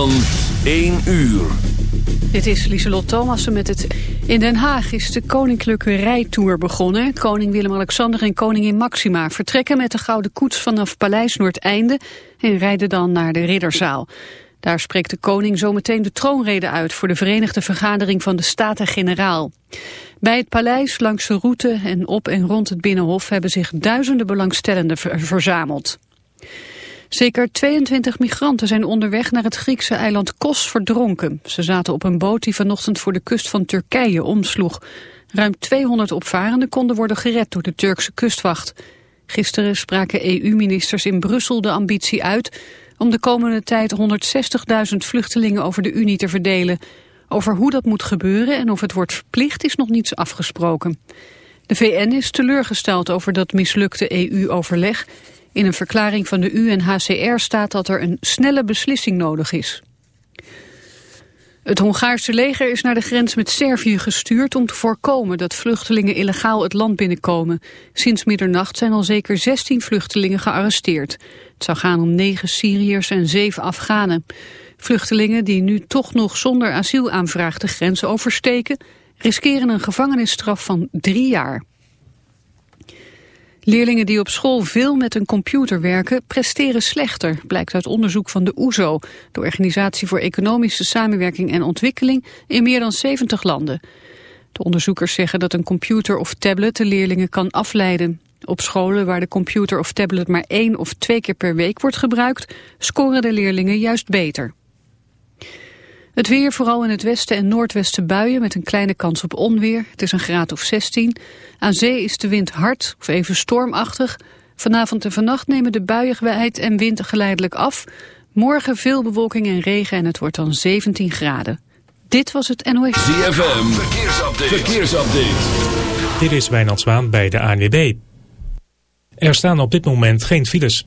van 1 uur. Dit is Lieselot Thomassen met het... In Den Haag is de koninklijke rijtour begonnen. Koning Willem-Alexander en koningin Maxima vertrekken met de Gouden Koets vanaf Paleis Noordeinde... en rijden dan naar de Ridderzaal. Daar spreekt de koning zometeen de troonrede uit... voor de Verenigde Vergadering van de Staten-Generaal. Bij het paleis, langs de route en op en rond het Binnenhof... hebben zich duizenden belangstellenden verzameld. Zeker 22 migranten zijn onderweg naar het Griekse eiland Kos verdronken. Ze zaten op een boot die vanochtend voor de kust van Turkije omsloeg. Ruim 200 opvarenden konden worden gered door de Turkse kustwacht. Gisteren spraken EU-ministers in Brussel de ambitie uit... om de komende tijd 160.000 vluchtelingen over de Unie te verdelen. Over hoe dat moet gebeuren en of het wordt verplicht is nog niets afgesproken. De VN is teleurgesteld over dat mislukte EU-overleg... In een verklaring van de UNHCR staat dat er een snelle beslissing nodig is. Het Hongaarse leger is naar de grens met Servië gestuurd om te voorkomen dat vluchtelingen illegaal het land binnenkomen. Sinds middernacht zijn al zeker 16 vluchtelingen gearresteerd. Het zou gaan om 9 Syriërs en 7 Afghanen. Vluchtelingen die nu toch nog zonder asielaanvraag de grens oversteken, riskeren een gevangenisstraf van drie jaar. Leerlingen die op school veel met een computer werken presteren slechter, blijkt uit onderzoek van de OESO, e de Organisatie voor Economische Samenwerking en Ontwikkeling in meer dan 70 landen. De onderzoekers zeggen dat een computer of tablet de leerlingen kan afleiden. Op scholen waar de computer of tablet maar één of twee keer per week wordt gebruikt, scoren de leerlingen juist beter. Het weer, vooral in het westen en noordwesten buien met een kleine kans op onweer. Het is een graad of 16. Aan zee is de wind hard of even stormachtig. Vanavond en vannacht nemen de buiigheid en wind geleidelijk af. Morgen veel bewolking en regen en het wordt dan 17 graden. Dit was het NOS. ZFM, verkeersupdate. verkeersupdate. Dit is Wijnand Zwaan bij de ANWB. Er staan op dit moment geen files.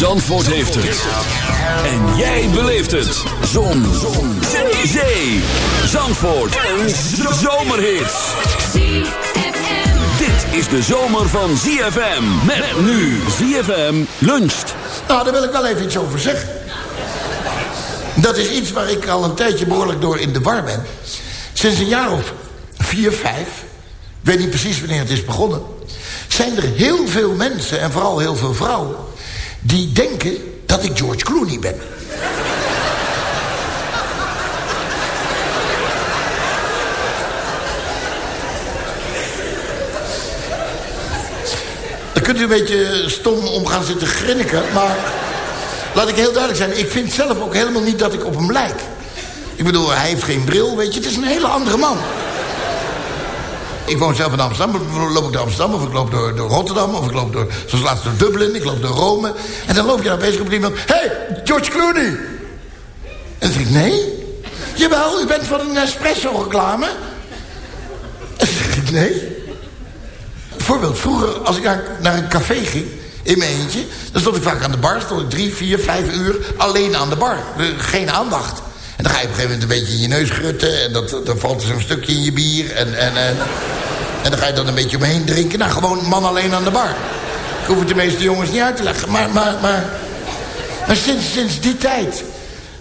Zandvoort heeft het. En jij beleeft het. Zon. Zon. Zee. Zandvoort. Een zomerhit. Dit is de zomer van ZFM. Met nu ZFM luncht. Nou, daar wil ik wel even iets over zeggen. Dat is iets waar ik al een tijdje behoorlijk door in de war ben. Sinds een jaar of vier, vijf... ik weet niet precies wanneer het is begonnen... zijn er heel veel mensen en vooral heel veel vrouwen die denken dat ik George Clooney ben. Dan kunt u een beetje stom om gaan zitten grinniken, maar... Laat ik heel duidelijk zijn, ik vind zelf ook helemaal niet dat ik op hem lijk. Ik bedoel, hij heeft geen bril, weet je, het is een hele andere man. Ik woon zelf in Amsterdam. loop ik door Amsterdam of ik loop door, Rotterdam... of ik loop door, zoals laatst door Dublin, ik loop door Rome. En dan loop je daar bezig op iemand... Hé, hey, George Clooney! En dan zeg ik, nee. Jawel, u bent van een espresso-reclame. En dan zeg ik, nee. Bijvoorbeeld, vroeger als ik naar, naar een café ging... In mijn eentje. Dan stond ik vaak aan de bar. Stond ik drie, vier, vijf uur alleen aan de bar. Eh, Geen aandacht. En dan ga je op een gegeven moment een beetje in je neus grutten. En dat, dan valt er zo'n stukje in je bier. En, en, en, en dan ga je dan een beetje omheen drinken. Nou, gewoon man alleen aan de bar. Ik hoef het de meeste jongens niet uit te leggen. Maar, maar, maar, maar sinds, sinds die tijd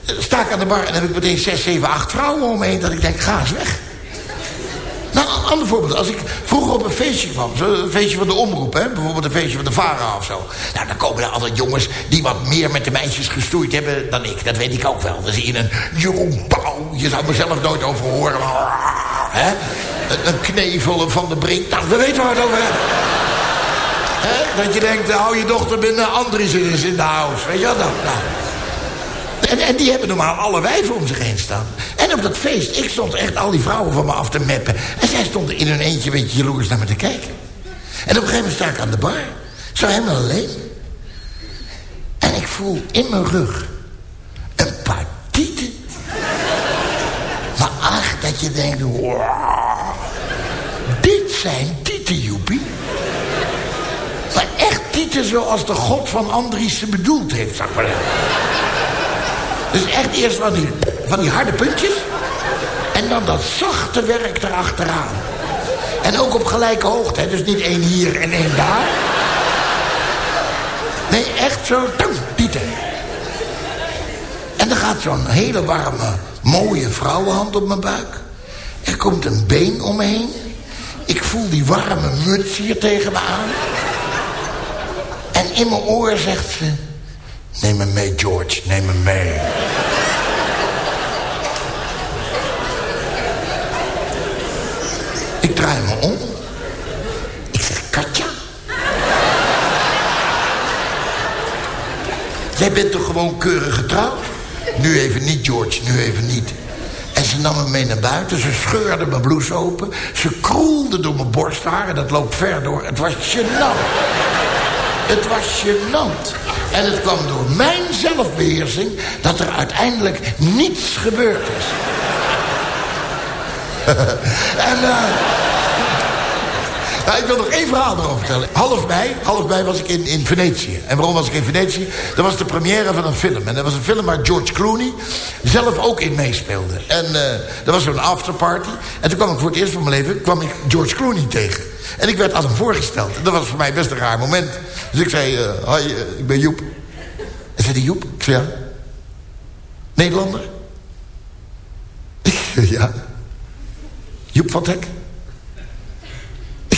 eh, sta ik aan de bar... en heb ik meteen zes, zeven, acht vrouwen om me heen... dat ik denk, ga eens weg. Ander voorbeeld. Als ik vroeger op een feestje kwam, een feestje van de omroep, hè, bijvoorbeeld een feestje van de VARA of zo. Nou, dan komen er altijd jongens die wat meer met de meisjes gestoeid hebben dan ik. Dat weet ik ook wel. Dan zie je een Jeroen Pauw, je zou mezelf nooit over horen. Hè? Een, knevel van de brink. Nou, we weten waar het over. Hè? Dat je denkt, hou je dochter binnen, Andries is in de house. Weet je wat dan? Nou. En, die hebben normaal alle wijven om zich heen staan. En op dat feest, ik stond echt al die vrouwen van me af te meppen. En zij stonden in hun eentje een beetje jaloers naar me te kijken. En op een gegeven moment sta ik aan de bar. Zo helemaal alleen. En ik voel in mijn rug een paar tieten. Maar ach, dat je denkt, wow, dit zijn tieten, joepie. Maar echt tieten zoals de god van Andries ze bedoeld heeft, zeg maar. Dus echt eerst van die, van die harde puntjes. En dan dat zachte werk erachteraan. En ook op gelijke hoogte. Dus niet één hier en één daar. Nee, echt zo. Tieten. En dan gaat zo'n hele warme, mooie vrouwenhand op mijn buik. Er komt een been om me heen. Ik voel die warme muts hier tegen me aan. En in mijn oor zegt ze... Neem me mee, George, neem me mee. Ik draai me om. Ik zeg, Katja? Jij bent toch gewoon keurig getrouwd? Nu even niet, George, nu even niet. En ze nam me mee naar buiten. Ze scheurde mijn blouse open. Ze kroelde door mijn borsthaar. En dat loopt ver door. Het was gênant. Het was gênant. En het kwam door mijn zelfbeheersing... dat er uiteindelijk niets gebeurd is. en... eh nou, ik wil nog één verhaal erover vertellen. Half mei, half mei was ik in, in Venetië. En waarom was ik in Venetië? Dat was de première van een film. En dat was een film waar George Clooney zelf ook in meespeelde. En uh, dat was zo'n afterparty. En toen kwam ik voor het eerst van mijn leven kwam ik George Clooney tegen. En ik werd aan hem voorgesteld. En dat was voor mij best een raar moment. Dus ik zei, uh, hoi, uh, ik ben Joep. En zei hij, Joep? Ik zei, ja. Nederlander? ja. Joep van Teck?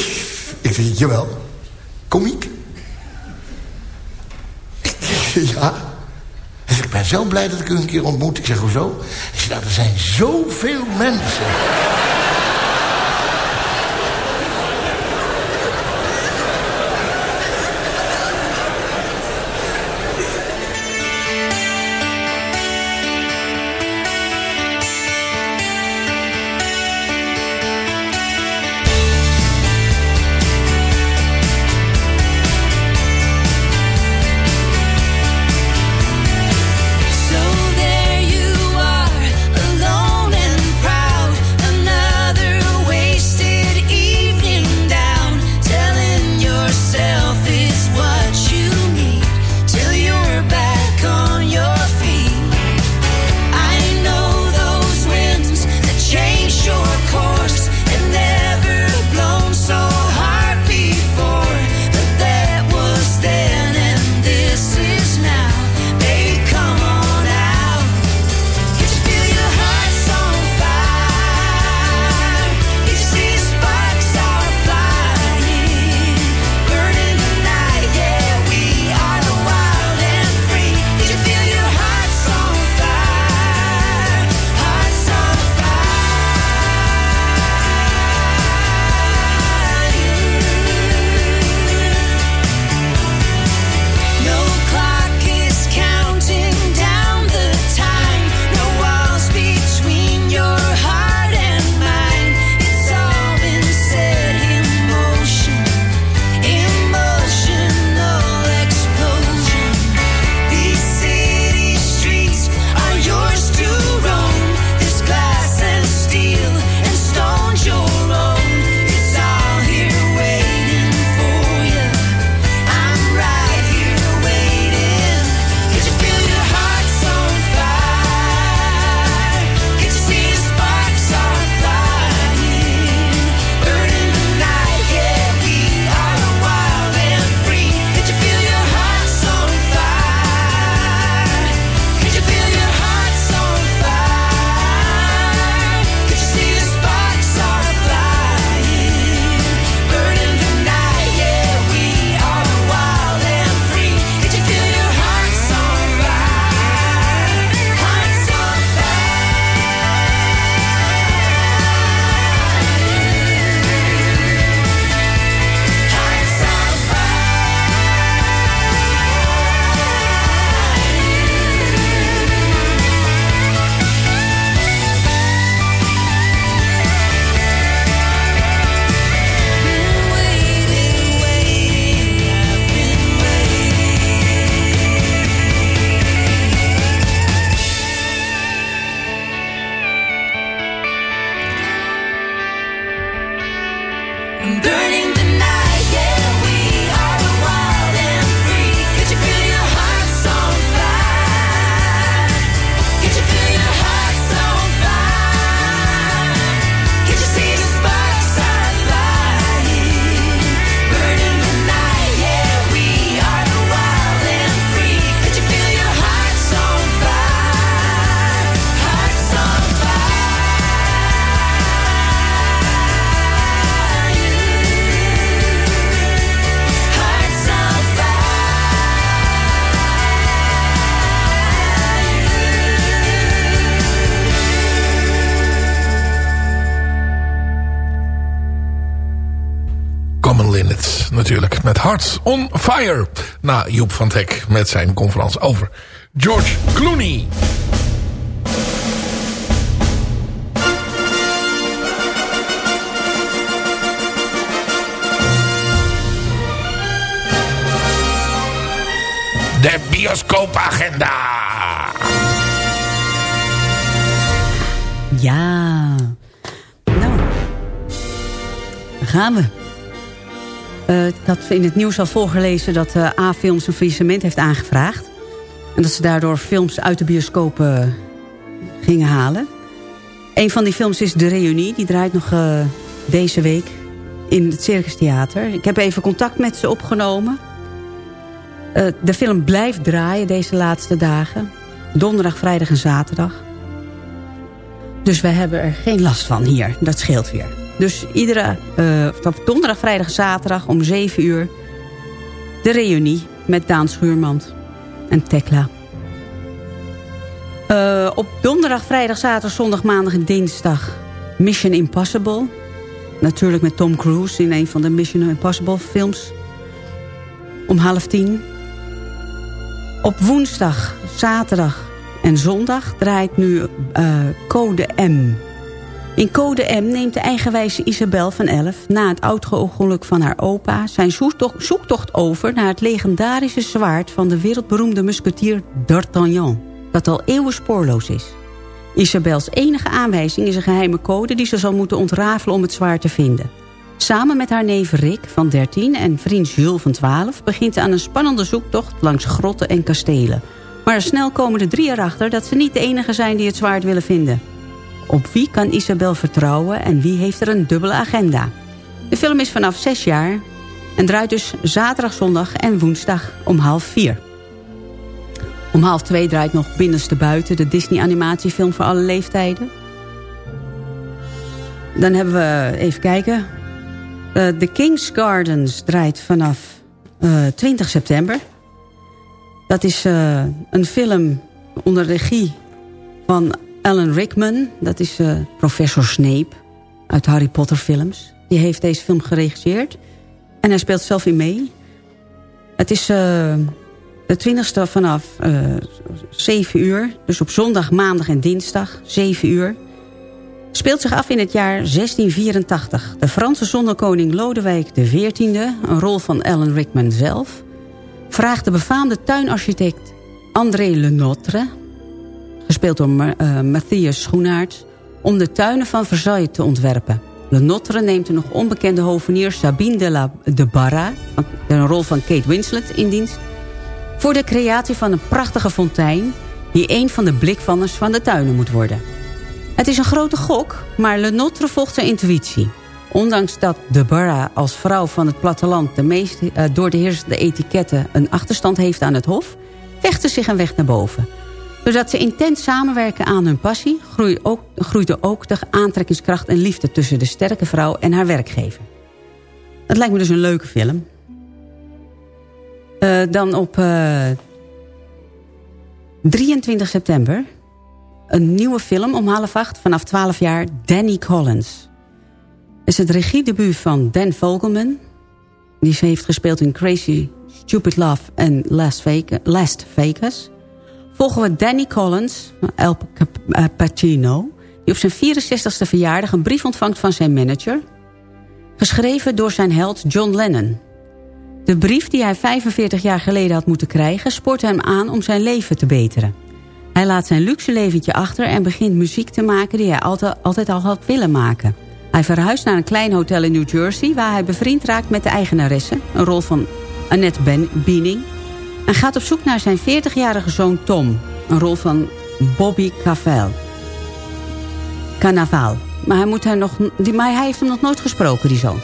Ik zeg, jawel. Komiek? ja. Zegt, ik ben zo blij dat ik u een keer ontmoet. Ik zeg, hoezo? Hij zegt, nou, er zijn zoveel mensen. On Fire. Na Joep van Teck met zijn conferentie over George Clooney. De bioscoopagenda. Ja. Nou. Daar gaan we. Eh, ik had in het nieuws al voorgelezen dat uh, A-Films een faillissement heeft aangevraagd. En dat ze daardoor films uit de bioscopen gingen halen. Een van die films is De Reunie. Die draait nog deze week in het Circus Theater. Ik heb even contact met ze opgenomen. de film blijft draaien deze laatste dagen. Donderdag, vrijdag en zaterdag. Dus wij hebben er geen last van hier. Dat scheelt weer. Dus iedere uh, donderdag, vrijdag, zaterdag om 7 uur... de reunie met Daan Schuurmand en Tekla. Uh, op donderdag, vrijdag, zaterdag, zondag, maandag en dinsdag... Mission Impossible. Natuurlijk met Tom Cruise in een van de Mission Impossible films. Om half tien. Op woensdag, zaterdag en zondag draait nu uh, Code M... In code M neemt de eigenwijze Isabel van Elf... na het oud-ongeluk van haar opa... zijn zoektocht, zoektocht over naar het legendarische zwaard... van de wereldberoemde musketier D'Artagnan... dat al eeuwen spoorloos is. Isabels enige aanwijzing is een geheime code... die ze zal moeten ontrafelen om het zwaard te vinden. Samen met haar neef Rick van 13 en vriend Jules van 12... begint ze aan een spannende zoektocht langs grotten en kastelen. Maar snel komen de drie erachter dat ze niet de enige zijn die het zwaard willen vinden... Op wie kan Isabel vertrouwen en wie heeft er een dubbele agenda? De film is vanaf 6 jaar en draait dus zaterdag, zondag en woensdag om half vier. Om half twee draait nog Binnenste Buiten, de Disney-animatiefilm voor alle leeftijden. Dan hebben we, even kijken... Uh, The King's Gardens draait vanaf uh, eh, 20 september. Dat is uh, een film onder regie van Alan Rickman, dat is uh, professor Snape uit Harry Potter films. Die heeft deze film geregisseerd. En hij speelt zelf in mee. Het is uh, de 20 vanaf eh, 7 uur. Dus op zondag, maandag en dinsdag 7 uur. Speelt zich af in het jaar 1684. De Franse zonnekoning Lodewijk XIV, een rol van Alan Rickman zelf... vraagt de befaamde tuinarchitect André Lenotre gespeeld door uh, Matthias Schoenaert... om de tuinen van Versailles te ontwerpen. Le Notre neemt de nog onbekende hovenier Sabine de, la, de Barra... een rol van Kate Winslet in dienst... voor de creatie van een prachtige fontein... die een van de blikvangers van de tuinen moet worden. Het is een grote gok, maar Le volgt zijn intuïtie. Ondanks dat de Barra als vrouw van het platteland... de meest uh, door de heersende etiketten een achterstand heeft aan het hof... vecht ze zich een weg naar boven... Doordat ze intens samenwerken aan hun passie... groeit ook, de aantrekkingskracht en liefde... tussen de sterke vrouw en haar werkgever. Het lijkt me dus een leuke film. Uh, dan op uh, eh, 23 september... een nieuwe film om half acht vanaf 12 jaar... Danny Collins. Is het regiedebuut van Dan Vogelman... die heeft gespeeld in Crazy Stupid Love en Last Vegas... Volgen we Danny Collins, El eh, Pacino... die op zijn 64ste verjaardag een brief ontvangt van zijn manager... geschreven door zijn held John Lennon. De brief die hij 45 jaar geleden had moeten krijgen... spoort hem aan om zijn leven te beteren. Hij laat zijn luxe leventje achter en begint muziek te maken... die hij altijd, altijd al had willen maken. Hij verhuist naar een klein hotel in New Jersey... waar hij bevriend raakt met de eigenaresse... een rol van Annette ben en gaat op zoek naar zijn 40-jarige zoon Tom. Een rol van Bobby Cavell. Carnaval. Maar hij, moet hij, nog, die, maar hij heeft hem nog nooit gesproken, die zoon.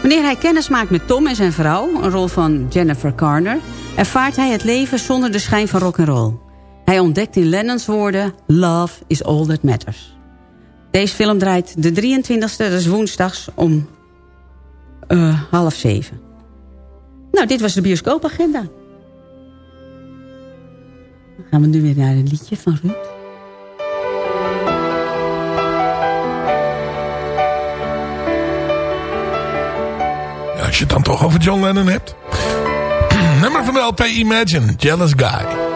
Wanneer hij kennis maakt met Tom en zijn vrouw, een rol van Jennifer Garner... ervaart hij het leven zonder de schijn van rock'n'roll. Hij ontdekt in Lennon's woorden... Love is all that matters. Deze film draait de 23e, dat is woensdags, om uh, half zeven. Nou, dit was de bioscoopagenda. Gaan we nu weer naar een liedje van Ruud. als je het dan toch over John Lennon hebt. Nummer van de LP Imagine, Jealous Guy.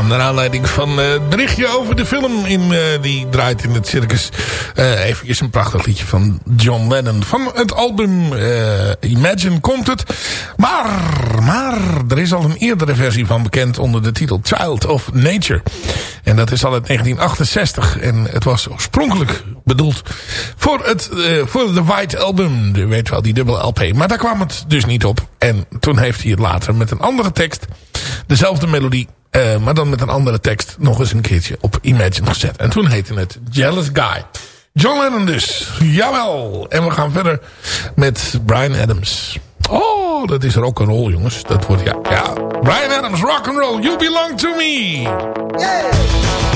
Naar aanleiding van eh, het berichtje over de film in, eh, die draait in het circus. eh eventjes een prachtig liedje van John Lennon. Van het album Imagine komt het. Maar, maar, er is al een eerdere versie van bekend onder de titel Child of Nature. En dat is al uit 1968. En het was oorspronkelijk bedoeld voor, het, voor de White Album. Je weet wel, die dubbele LP. Maar daar kwam het dus niet op. En toen heeft hij het later met een andere tekst, dezelfde melodie... eh, maar dan met een andere tekst nog eens een keertje op Imagine gezet. En toen heette het Jealous Guy. John Lennon dus. Jawel. En we gaan verder met Brian Adams. Oh, dat is rock and roll, jongens. Dat wordt ja, ja. Brian Adams, rock and roll. You belong to me. I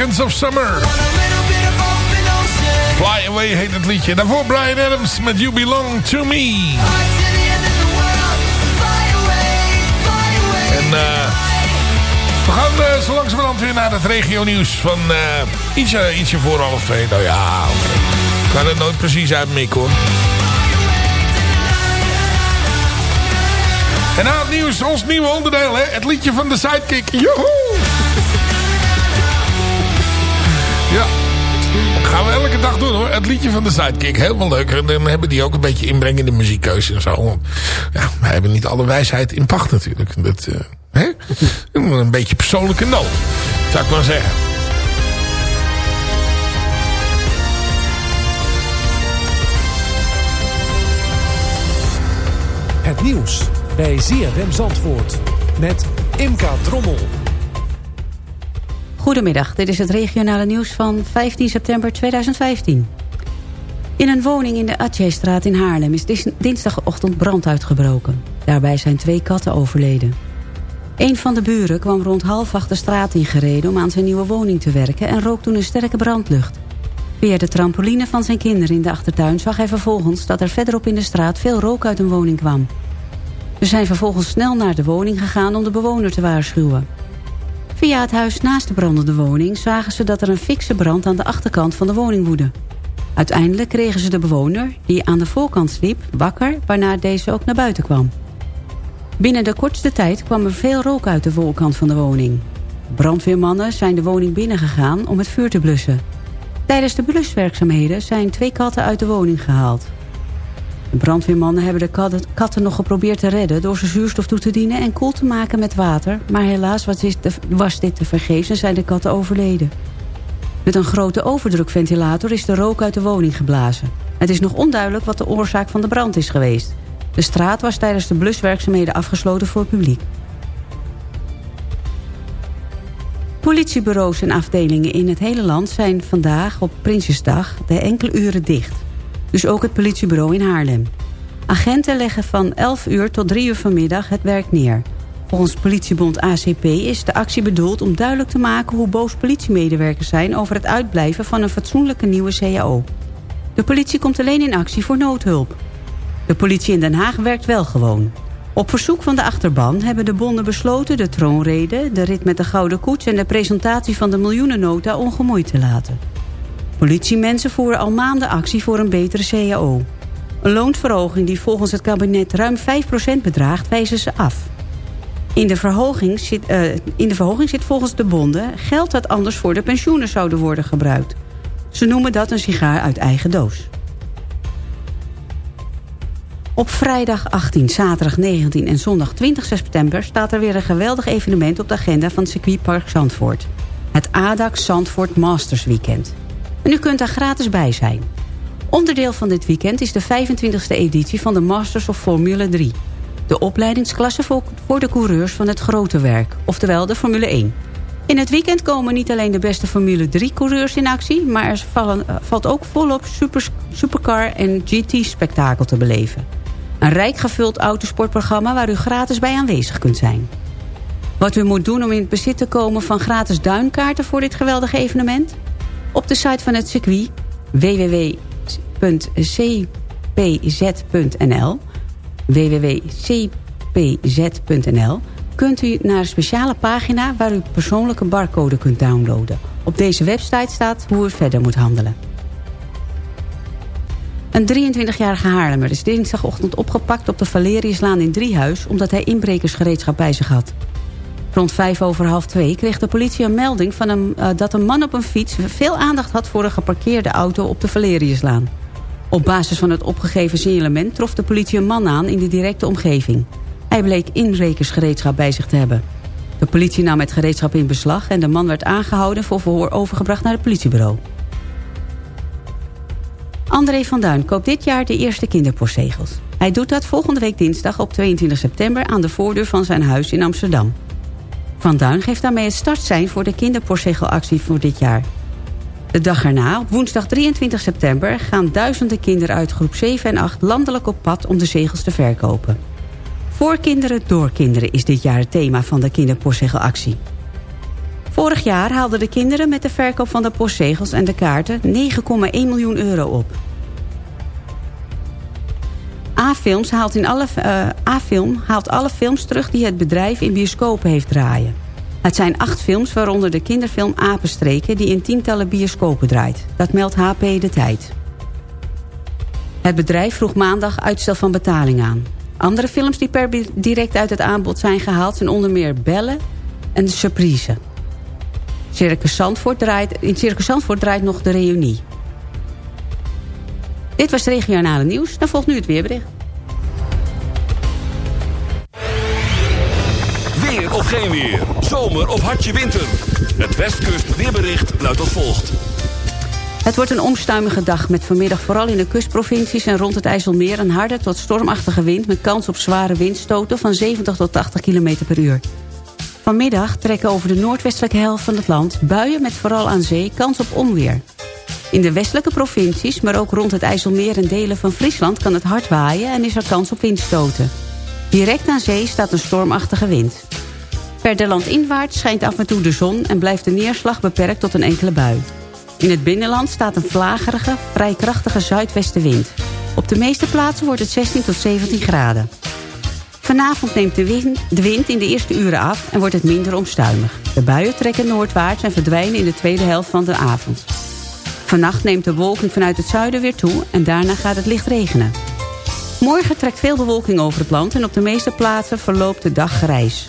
Of Summer. Fly Away heet het liedje. Daarvoor Brian Adams met You Belong To Me. En uh, we gaan uh, zo langzamerhand weer naar het regio nieuws van uh, ietsje, ietsje voor half twee. Nou ja, ik kan het nooit precies uitmikken hoor. En na het nieuws, ons nieuwe onderdeel, hè? het liedje van de Sidekick. Joehoe! Gaan we elke dag doen hoor. Het liedje van de Sidekick, helemaal leuk. En dan hebben die ook een beetje inbreng in de muziekkeuze en zo. Ja, wij hebben niet alle wijsheid in pacht natuurlijk. Dat, uh, hè? Een beetje persoonlijke noot, zou ik maar zeggen. Het nieuws bij ZFM Zandvoort met Imka Drommel. Goedemiddag, dit is het regionale nieuws van 15 september 2015. In een woning in de Atjeestraat in Haarlem is dinsdagochtend brand uitgebroken. Daarbij zijn twee katten overleden. Een van de buren kwam rond half acht de straat ingereden om aan zijn nieuwe woning te werken... en rook toen een sterke brandlucht. Via de trampoline van zijn kinderen in de achtertuin zag hij vervolgens... dat er verderop in de straat veel rook uit een woning kwam. Ze zijn vervolgens snel naar de woning gegaan om de bewoner te waarschuwen. Via het huis naast de brandende woning zagen ze dat er een fikse brand aan de achterkant van de woning woedde. Uiteindelijk kregen ze de bewoner, die aan de voorkant sliep, wakker, waarna deze ook naar buiten kwam. Binnen de kortste tijd kwam er veel rook uit de voorkant van de woning. Brandweermannen zijn de woning binnengegaan om het vuur te blussen. Tijdens de bluswerkzaamheden zijn twee katten uit de woning gehaald. De brandweermannen hebben de katten nog geprobeerd te redden... door ze zuurstof toe te dienen en koel te maken met water. Maar helaas was dit te vergeefs en zijn de katten overleden. Met een grote overdrukventilator is de rook uit de woning geblazen. Het is nog onduidelijk wat de oorzaak van de brand is geweest. De straat was tijdens de bluswerkzaamheden afgesloten voor het publiek. Politiebureaus en afdelingen in het hele land zijn vandaag op Prinsjesdag de enkele uren dicht. Dus ook het politiebureau in Haarlem. Agenten leggen van 11 uur tot 3 uur vanmiddag het werk neer. Volgens politiebond ACP is de actie bedoeld om duidelijk te maken... hoe boos politiemedewerkers zijn over het uitblijven van een fatsoenlijke nieuwe CAO. De politie komt alleen in actie voor noodhulp. De politie in Den Haag werkt wel gewoon. Op verzoek van de achterban hebben de bonden besloten... de troonrede, de rit met de gouden koets... en de presentatie van de miljoenennota ongemoeid te laten. Politiemensen voeren al maanden actie voor een betere CAO. Een loonsverhoging die volgens het kabinet ruim 5% bedraagt, wijzen ze af. In de, verhoging zit, uh, in de verhoging zit volgens de bonden geld dat anders voor de pensioenen zouden worden gebruikt. Ze noemen dat een sigaar uit eigen doos. Op vrijdag 18, zaterdag 19 en zondag 20 september... staat er weer een geweldig evenement op de agenda van circuitpark Zandvoort. Het ADAX Zandvoort Masters Weekend. En u kunt daar gratis bij zijn. Onderdeel van dit weekend is de 25e editie van de Masters of Formule 3. De opleidingsklasse voor de coureurs van het grote werk, oftewel de Formule 1. In het weekend komen niet alleen de beste Formule 3-coureurs in actie... maar er uh, valt ook volop super, supercar en GT-spektakel te beleven. Een rijk gevuld autosportprogramma waar u gratis bij aanwezig kunt zijn. Wat u moet doen om in het bezit te komen van gratis duinkaarten voor dit geweldige evenement? Op de site van het circuit www.cpz.nl www.cpz.nl kunt u naar een speciale pagina waar u persoonlijke barcode kunt downloaden. Op deze website staat hoe u verder moet handelen. Een 23-jarige Haarlemmer is dinsdagochtend opgepakt op de Valeriuslaan in Driehuis... omdat hij inbrekersgereedschap bij zich had. Rond vijf over half twee kreeg de politie een melding van een, uh, dat een man op een fiets... veel aandacht had voor een geparkeerde auto op de Valeriuslaan. Op basis van het opgegeven signalement trof de politie een man aan in de directe omgeving. Hij bleek inbrekersgereedschap bij zich te hebben. De politie nam het gereedschap in beslag en de man werd aangehouden... voor verhoor overgebracht naar het politiebureau. André van Duin koopt dit jaar de eerste kinderpostzegels. Hij doet dat volgende week dinsdag op 22 september... aan de voordeur van zijn huis in Amsterdam. Van Duin geeft daarmee het startsein voor de kinderpostzegelactie voor dit jaar. De dag erna, op woensdag 23 september... gaan duizenden kinderen uit groep 7 en 8 landelijk op pad om de zegels te verkopen. Voor kinderen, door kinderen is dit jaar het thema van de kinderpostzegelactie. Vorig jaar haalden de kinderen met de verkoop van de postzegels en de kaarten 9,1 miljoen euro op. A-Films haalt, in alle, uh, A-Film haalt alle films terug die het bedrijf in bioscopen heeft draaien. Het zijn acht films, waaronder de kinderfilm Apenstreken... die in tientallen bioscopen draait. Dat meldt HP De Tijd. Het bedrijf vroeg maandag uitstel van betaling aan. Andere films die per direct uit het aanbod zijn gehaald... zijn onder meer Bellen en De Surprise. Circus draait, in Circus Zandvoort draait nog de reunie. Dit was het regionale nieuws. Dan volgt nu het weerbericht. Of geen weer. Zomer of hartje winter. Het Westkust weerbericht luidt als volgt. Het wordt een onstuimige dag met vanmiddag vooral in de kustprovincies... en rond het IJsselmeer een harde tot stormachtige wind... met kans op zware windstoten van 70 tot 80 km per uur. Vanmiddag trekken over de noordwestelijke helft van het land... buien met vooral aan zee kans op onweer. In de westelijke provincies, maar ook rond het IJsselmeer en delen van Friesland... kan het hard waaien en is er kans op windstoten. Direct aan zee staat een stormachtige wind. Verder landinwaarts schijnt af en toe de zon... en blijft de neerslag beperkt tot een enkele bui. In het binnenland staat een vlagerige, vrij krachtige zuidwestenwind. Op de meeste plaatsen wordt het 16 tot 17 graden. Vanavond neemt de wind, de wind in de eerste uren af en wordt het minder onstuimig. De buien trekken noordwaarts en verdwijnen in de tweede helft van de avond. Vannacht neemt de wolking vanuit het zuiden weer toe en daarna gaat het licht regenen. Morgen trekt veel bewolking over het land en op de meeste plaatsen verloopt de dag grijs.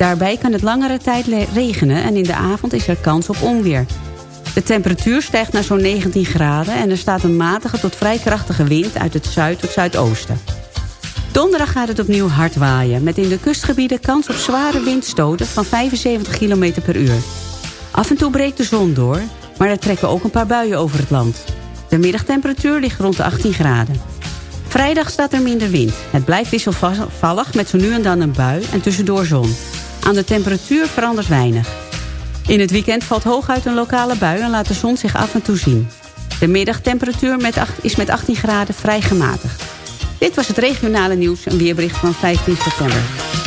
Daarbij kan het langere tijd regenen en in de avond is er kans op onweer. De temperatuur stijgt naar zo'n 19 graden en er staat een matige tot vrij krachtige wind uit het zuid tot zuidoosten. Donderdag gaat het opnieuw hard waaien, met in de kustgebieden kans op zware windstoten van 75 km per uur. Af en toe breekt de zon door, maar er trekken ook een paar buien over het land. De middagtemperatuur ligt rond de 18 graden. Vrijdag staat er minder wind. Het blijft wisselvallig met zo nu en dan een bui en tussendoor zon. Aan de temperatuur verandert weinig. In het weekend valt hooguit een lokale bui en laat de zon zich af en toe zien. De middagtemperatuur met is met 18 graden vrij gematigd. Dit was het regionale nieuws, een weerbericht van 15 september.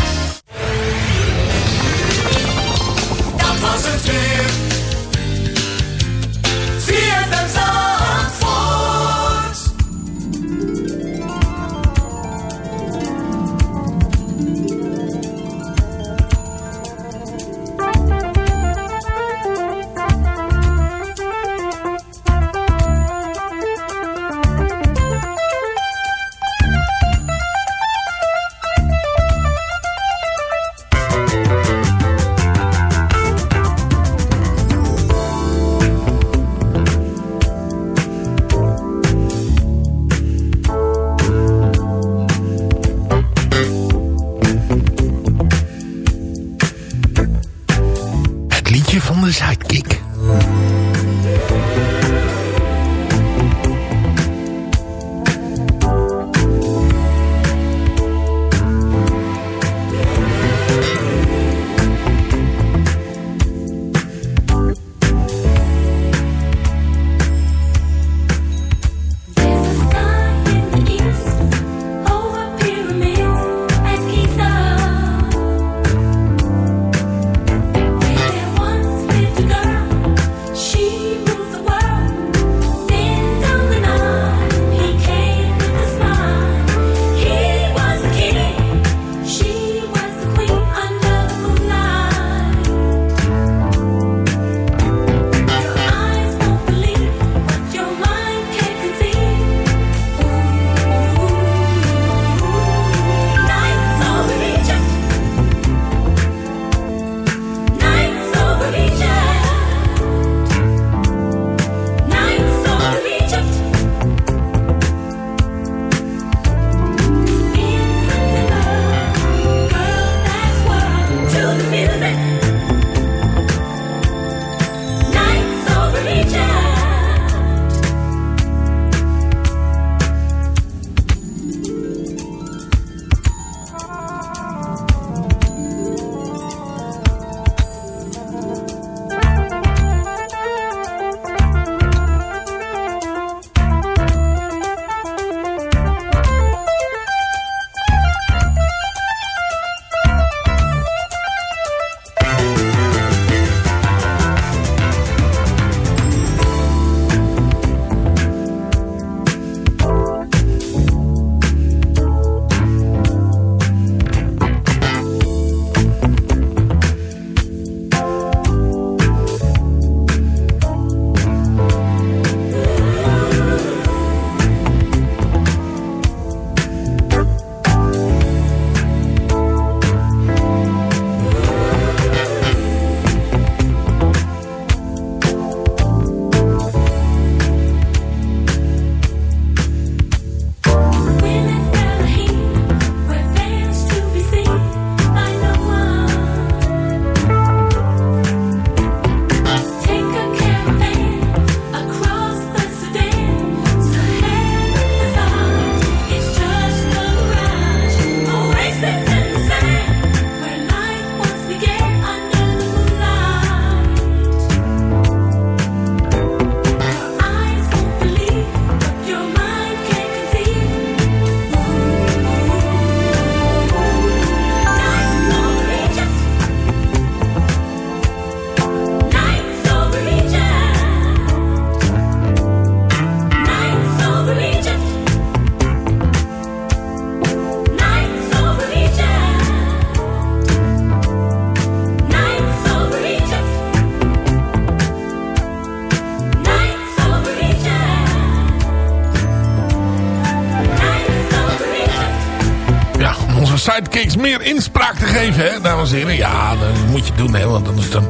Meer inspraak te geven, hè, dames en heren. Ja, dat moet je doen, hè, want anders dan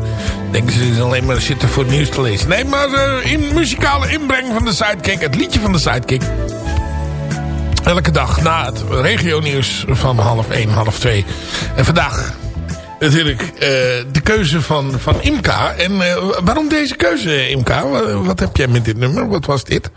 denken ze alleen maar zitten voor het nieuws te lezen. Nee, maar uh, in muzikale inbreng van de sidekick, het liedje van de sidekick. Elke dag na het regionieuws van half 1, half 2. En vandaag natuurlijk uh, de keuze van, van Imka. En uh, waarom deze keuze, Imka? Wat heb jij met dit nummer? Wat was dit?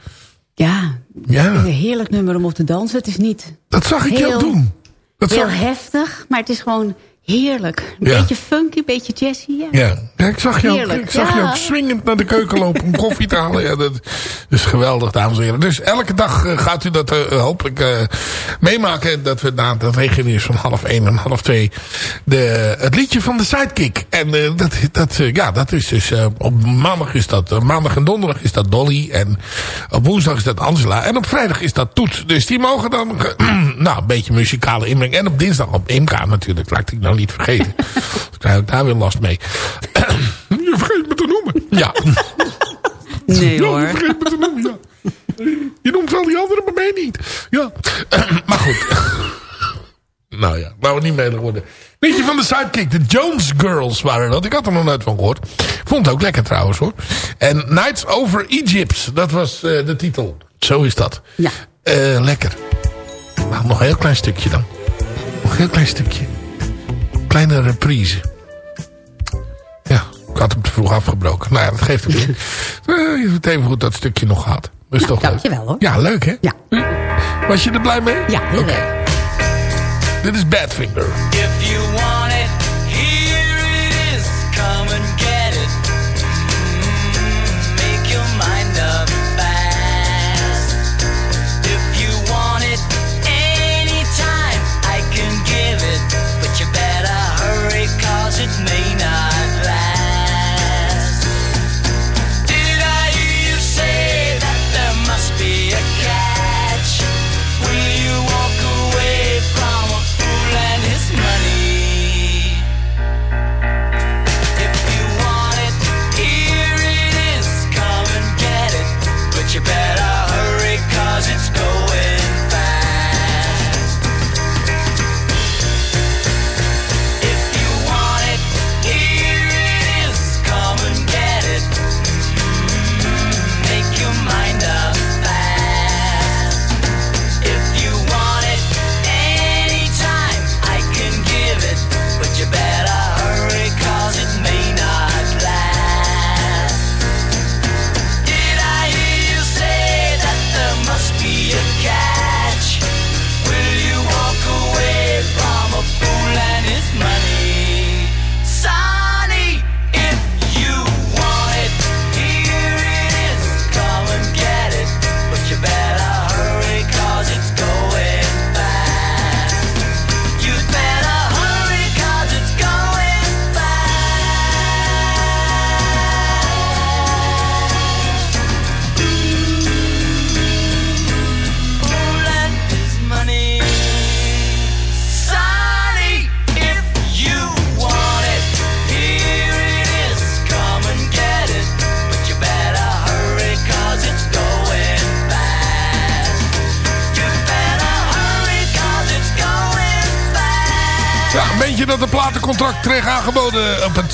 Ja, Ja. het is een heerlijk nummer om op te dansen. Het is niet Dat zag ik heel, jou doen. Dat heel zag heftig, maar het is gewoon heerlijk. Een Ja. beetje funky, een beetje jazzy. Ja. Ja, ja ik zag jou, Heerlijk, ik zag ja. jou ook swingend naar de keuken lopen om koffie te halen. Ja, dat is geweldig, dames en heren. Dus elke dag eh, gaat u dat eh, hopelijk eh, meemaken. Dat we na het regennieuws van half één en half twee de, het liedje van de sidekick. En dat, dat, ja, dat is dus op maandag is dat, maandag en donderdag is dat Dolly. En op woensdag is dat Angela. En op vrijdag is dat Toet. Dus die mogen dan, nou, een beetje muzikale inbreng. En op dinsdag op MK natuurlijk, laat ik nou niet vergeten. Ik krijg ook daar weer last mee. Je vergeet me te noemen. Ja. Nee Ja, hoor. je vergeet me te noemen, ja. Je noemt wel die anderen, maar mij niet. Ja. Maar goed. Nou ja, laten we niet melig worden. Weet je van de sidekick, de Jones Girls waren dat. Ik had er nog nooit van gehoord. Vond het ook lekker trouwens hoor. En Nights Over Egypt, dat was eh, de titel. Zo is dat. Ja. Eh, lekker. Nou, nog een heel klein stukje dan. Nog een heel klein stukje. Kleine reprise. Ik had hem te vroeg afgebroken. Nou ja, dat geeft ook niet. Eh, je hebt even goed dat stukje nog gehad. Dat is toch leuk? dankjewel, hoor. Ja, leuk hè? Ja. Was je er blij mee? Ja, heel leuk. Dit is Badfinger.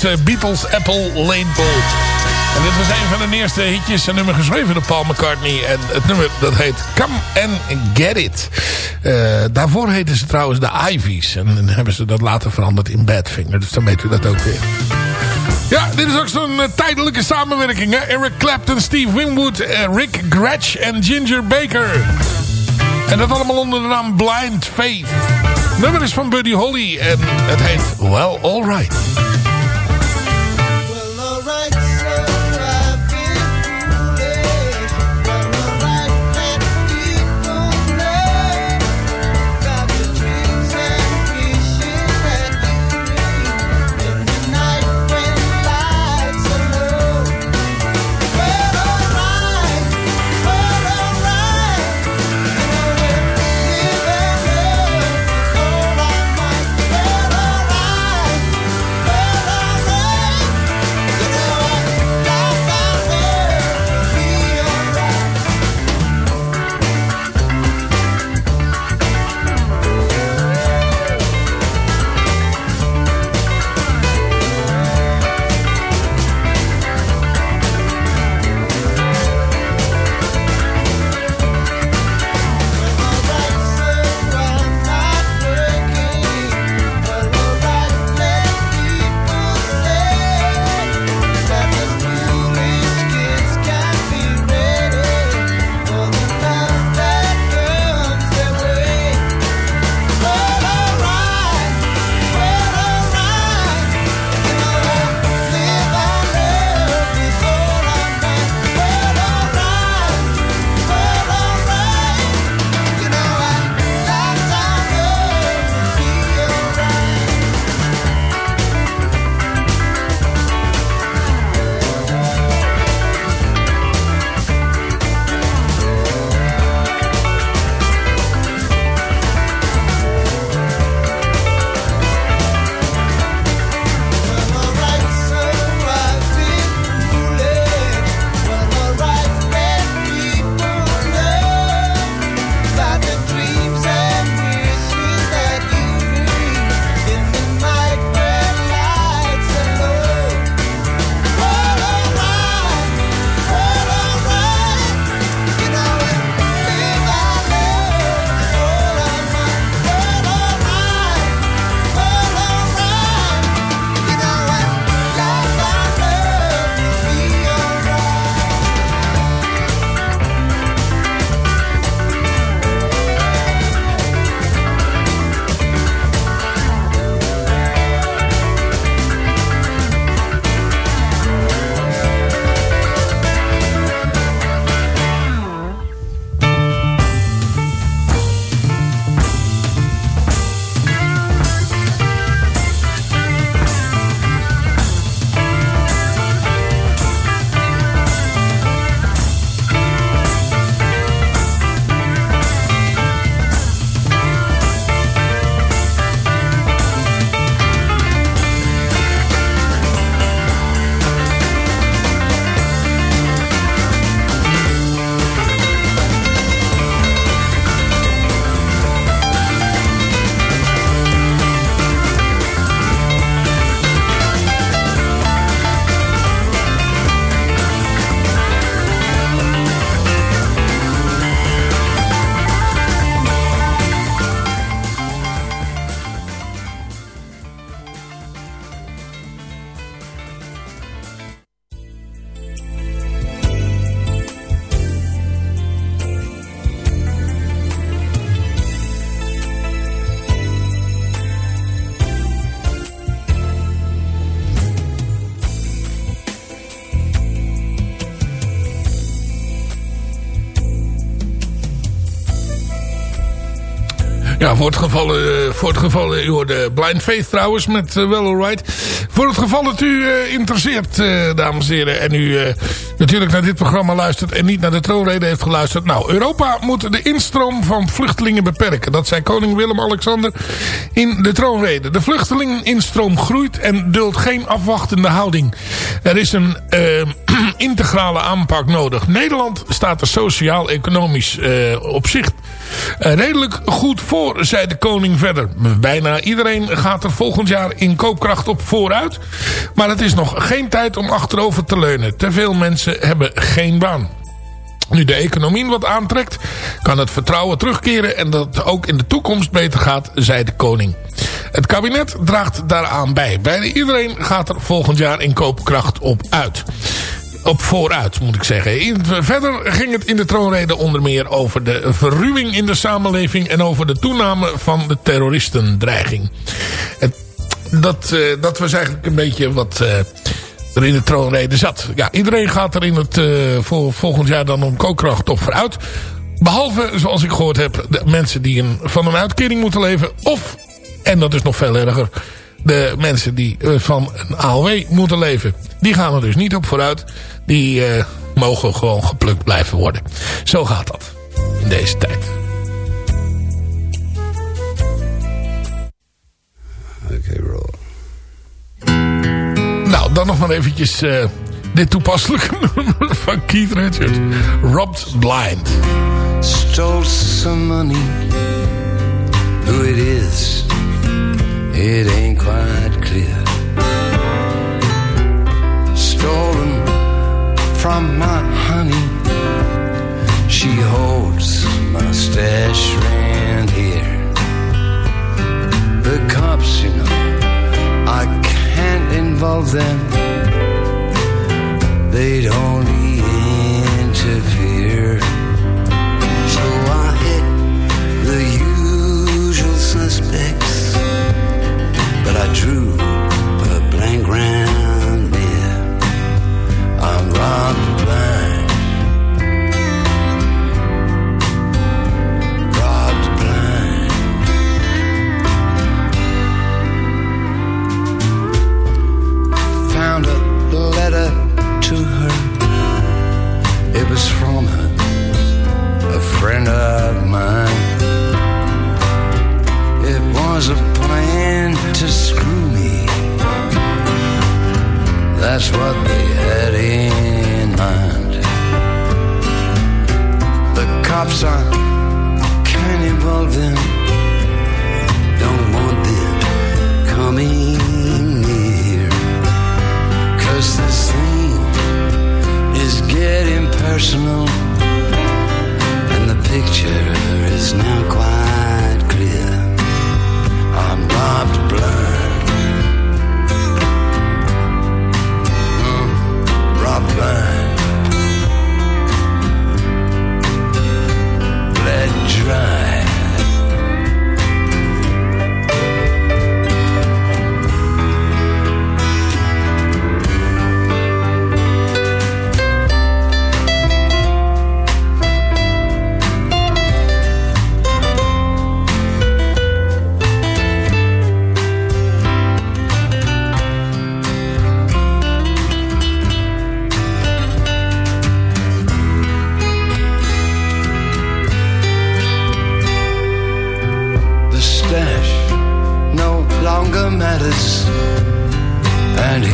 Eh, Beatles Apple Lane. En dit was een van de eerste hitjes. Een nummer geschreven door Paul McCartney. En het nummer dat heet Come and Get It. Eh, daarvoor heten ze trouwens de Ivies. En dan hebben ze dat later veranderd in Badfinger. Dus dan weet u dat ook weer. Ja, dit is ook zo'n eh, tijdelijke samenwerking. Hè? Eric Clapton, Steve Winwood, Rick Gretsch en Ginger Baker. En dat allemaal onder de naam Blind Faith. Het nummer is van Buddy Holly en het heet well, alright. Voor het geval, eh, voor het geval u hoorde Blind Faith trouwens met eh, Well Alright. Voor het geval dat u eh, interesseert, dames en heren. En u natuurlijk naar dit programma luistert en niet naar de troonrede heeft geluisterd. Nou, Europa moet de instroom van vluchtelingen beperken. Dat zei koning Willem-Alexander in de troonrede. De vluchtelingeninstroom groeit en duldt geen afwachtende houding. Er is een integrale aanpak nodig. Nederland staat er sociaal-economisch op zich redelijk goed voor, zei de koning verder. Bijna iedereen gaat er volgend jaar in koopkracht op vooruit. Maar het is nog geen tijd om achterover te leunen. Te veel mensen hebben geen baan. Nu de economie wat aantrekt, kan het vertrouwen terugkeren en dat het ook in de toekomst beter gaat, zei de koning. Het kabinet draagt daaraan bij. Bijna iedereen gaat er volgend jaar in koopkracht op uit. Op vooruit, moet ik zeggen. In- verder ging het in de troonrede onder meer over de verruwing in de samenleving... en over de toename van de terroristendreiging. Het, dat, eh, dat was eigenlijk een beetje wat... eh, er in de troonrede zat. Ja, iedereen gaat er in het eh, volgend jaar dan om koopkracht op vooruit. Behalve, zoals ik gehoord heb, de mensen die van een uitkering moeten leven. Of, en dat is nog veel erger, de mensen die eh, van een AOW moeten leven. Die gaan er dus niet op vooruit. Die eh, mogen gewoon geplukt blijven worden. Zo gaat dat in deze tijd. Oké, roll. Nou, dan nog maar eventjes eh, dit toepasselijke nummer van Keith Richards. Robbed Blind. Stole some money. Who it is, it ain't quite clear. Stolen from my honey. She holds my stash around here. The cops, you know, matters, and he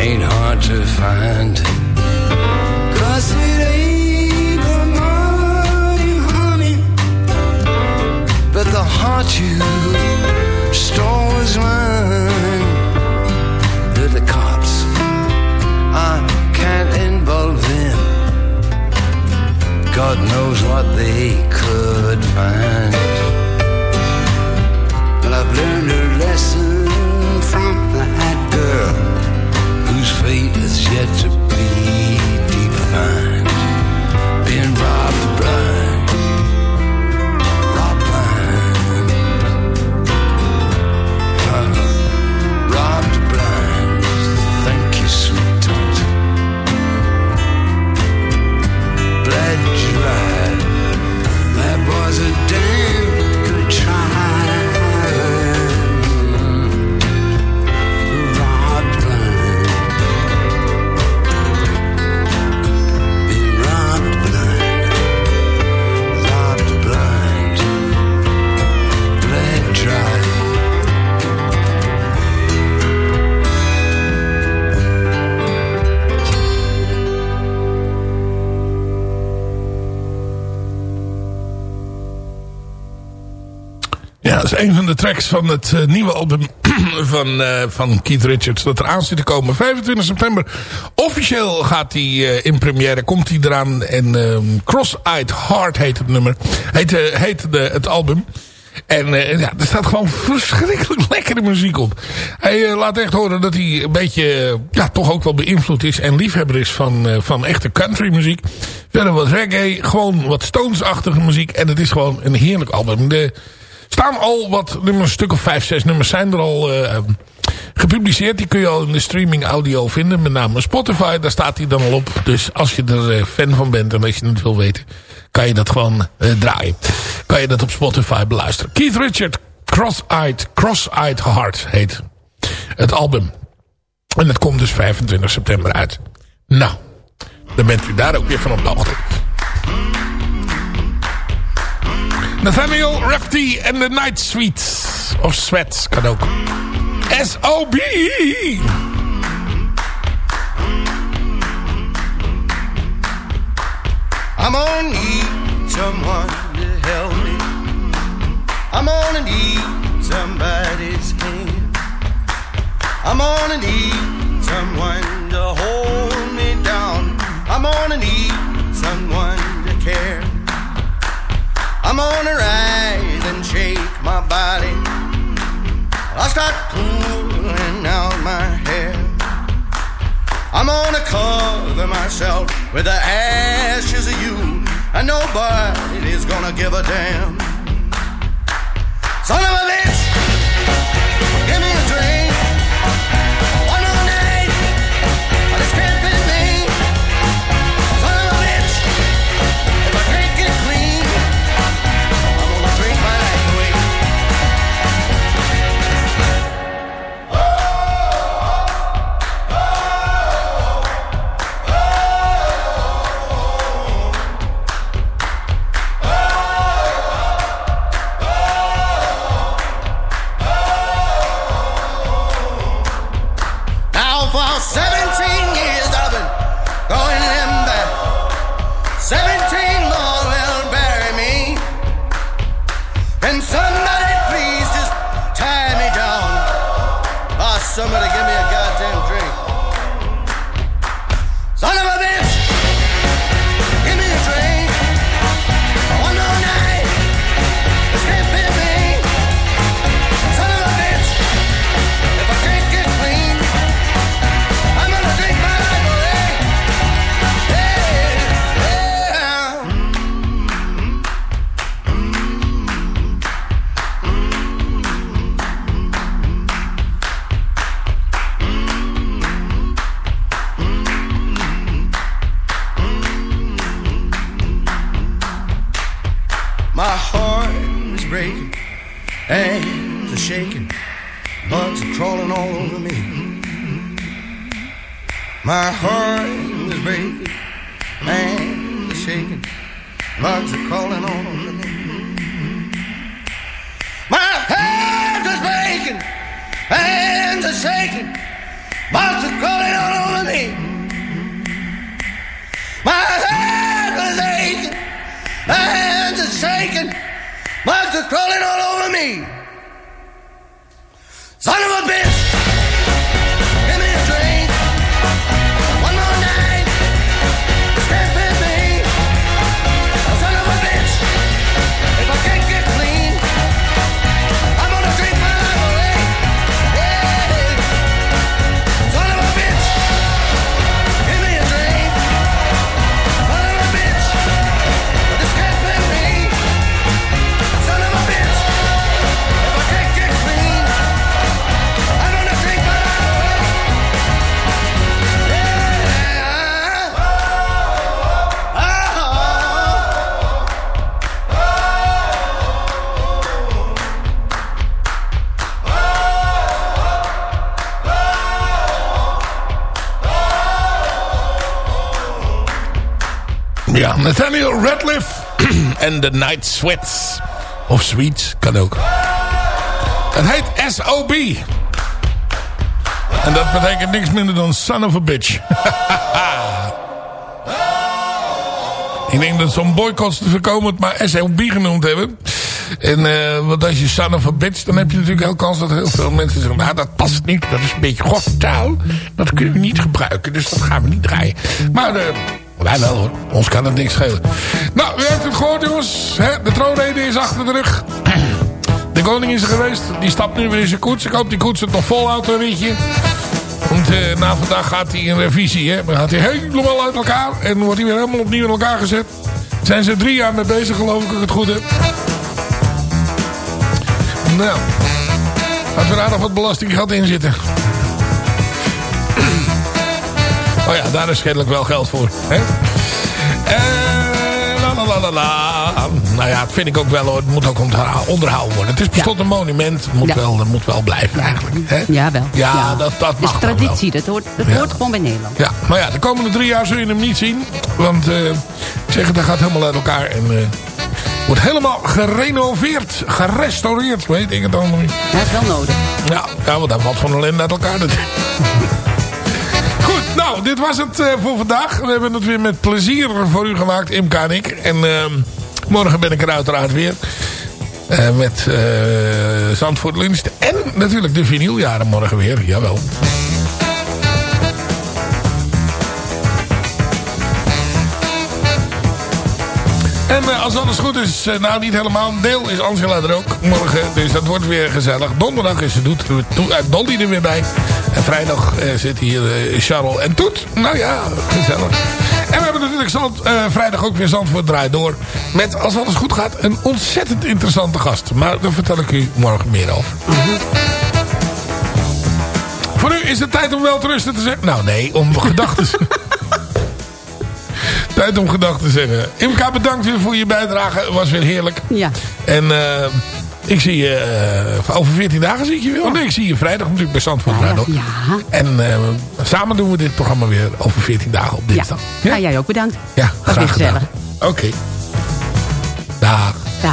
ain't hard to find. Cause it ain't the money, honey, but the heart you stole is mine. To the cops, I can't involve them. God knows what they could find. Fate is yet to een van de tracks van het eh, nieuwe album van, eh, van Keith Richards. Dat eraan zit te komen. 25 september. Officieel gaat hij eh, in première. Komt hij eraan. En ehm, Cross-Eyed Heart heet het nummer. Heet, heet de, het album. En ja, er staat gewoon verschrikkelijk lekkere muziek op. Hij laat echt horen dat hij een beetje, ja, toch ook wel beïnvloed is en liefhebber is van, van echte countrymuziek. Verder wat reggae, gewoon wat Stones-achtige muziek. En het is gewoon een heerlijk album. Er staan al wat nummers, stuk of vijf, zes nummers zijn er al eh, gepubliceerd. Die kun je al in de streaming audio vinden, met name Spotify. Daar staat hij dan al op. Dus als je er eh, fan van bent en als je het wil weten, kan je dat gewoon eh, draaien. Kan je dat op Spotify beluisteren. Keith Richard, Cross-Eyed, Cross-Eyed Heart heet het album. En dat komt dus 25 september uit. Nou, dan bent u daar ook weer van op de hoogte. Nathaniel Rafty en the Night Suite. Of Sweat kan ook. S.O.B. I'm gonna need someone to help me. I'm gonna need somebody's hand. I'm gonna need someone to hold me down. I'm gonna need someone to care. I'm gonna rise and shake my body. I'll start pulling out my hair. I'm gonna cover myself with the ashes of you, and nobody's gonna give a damn. Son of a bitch, give me a drink. Nathaniel Radcliffe en The Night Sweats. Of Sweets, kan ook. Het heet SOB. En dat betekent niks minder dan son of a bitch. Ik denk dat zo'n boycotts te voorkomen het maar SOB genoemd hebben. En, eh, want als je son of a bitch, dan heb je natuurlijk heel kans dat heel veel mensen zeggen... nou, dat past niet, dat is een beetje godtaal. Dat kunnen we niet gebruiken, dus dat gaan we niet draaien. Maar eh, wij wel hoor, ons kan het niks schelen. Nou, u heeft het gehoord jongens. De troonrede is achter de rug. De koning is er geweest, die stapt nu weer in zijn koets. Ik hoop die koets het nog volhoudt een ritje. Want eh, na vandaag gaat hij in revisie. Hè? Dan gaat hij helemaal uit elkaar. En wordt hij weer helemaal opnieuw in elkaar gezet. Zijn ze drie jaar mee bezig geloof ik, het goed. Nou, had er aardig wat belastinggeld in zitten. Oh ja, daar is kennelijk wel geld voor. Hè? Eh, la la la la la. Nou ja, dat vind ik ook wel hoor. Het moet ook onderhou- onderhouden worden. Het is tot een monument. Het moet, Ja. wel, dat moet wel blijven eigenlijk. Hè? Ja, wel. Ja, dat, dat Het mag is traditie, dat hoort, dat hoort gewoon bij Nederland. Ja, maar ja, de komende drie jaar zul je hem niet zien. Want eh, ik zeg het, dat gaat helemaal uit elkaar. En eh, wordt helemaal gerenoveerd, gerestaureerd. Weet ik het allemaal niet. Dat is wel nodig. Ja, ja want daar valt van ellende uit elkaar. Dat- Goed, nou, dit was het eh, voor vandaag. We hebben het weer met plezier voor u gemaakt, Imka en ik. En ehm, morgen ben ik er uiteraard weer. Eh, met eh Zandvoort Lunch. En natuurlijk de vinyljaren morgen weer, jawel. En eh, als alles goed is, eh, nou niet helemaal, deel is Angela er ook morgen. Dus dat wordt weer gezellig. Donderdag is de Doet, eh, Dolly er weer bij. En vrijdag eh, zit hier eh, Charles en Toet. Nou ja, gezellig. En we hebben natuurlijk Zand, eh, vrijdag ook weer Zandvoort Draai Door. Met, als alles goed gaat, een ontzettend interessante gast. Maar daar vertel ik u morgen meer over. Voor nu is het tijd om wel te rusten te zeggen. Nou nee, om gedachten... Tijd om gedachten te zeggen. Imka, bedankt weer voor je bijdrage. Het was weer heerlijk. Ja. En eh, ik zie je eh, over 14 dagen zie ik je weer. Oh nee, ik zie je vrijdag natuurlijk bij Zandvoort. Vrijdag, Ja. En eh, samen doen we dit programma weer over 14 dagen op Ja. dinsdag. ja, jij ook bedankt. Ja, Was graag weer gedaan. gezellig. Oké. Dag. Ja.